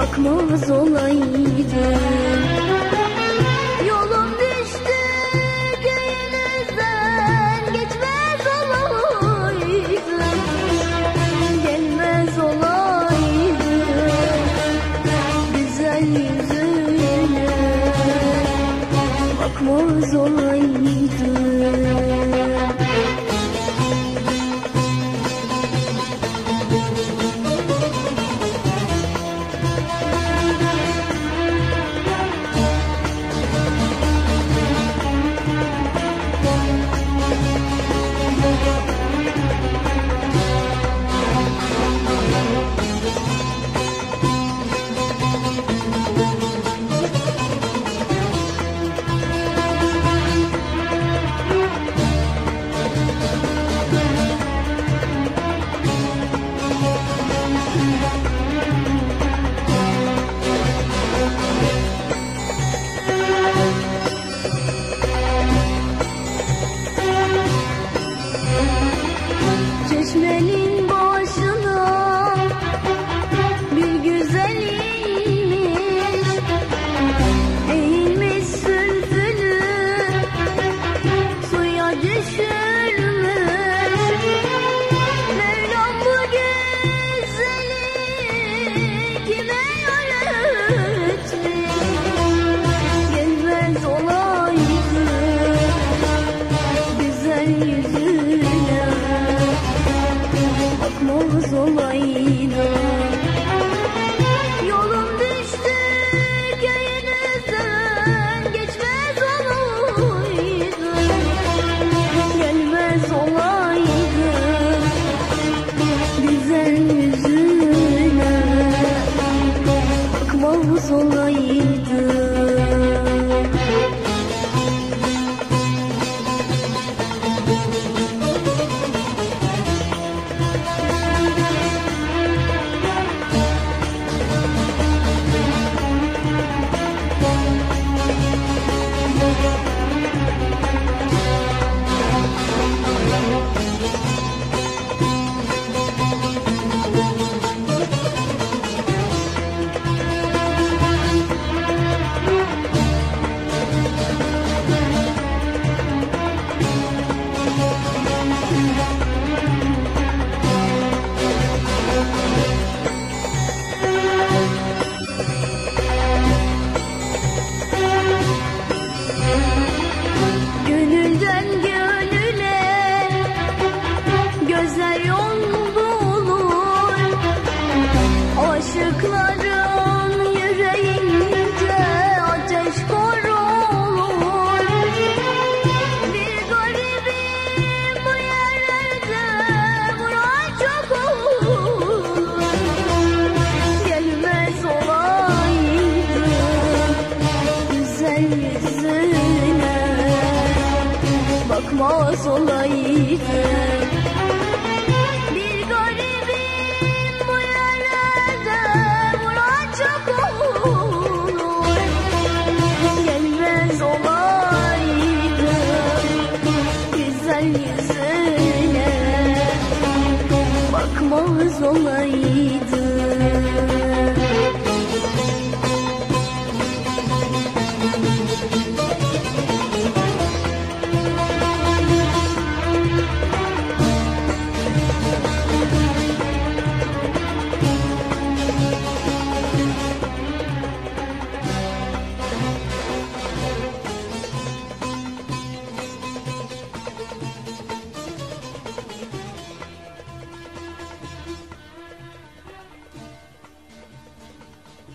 bakmaz olaydı. Yolum düştü göğünüzden geçmez olaydı. Gelmez olaydı güzel yüzüne Bakmaz olaydı Aşıkların yüreğince ateş kor olur Bir garibim bu yerlerde vuran çok olur. Gelmez olaydı güzel yüzüne. Bakmaz olaydı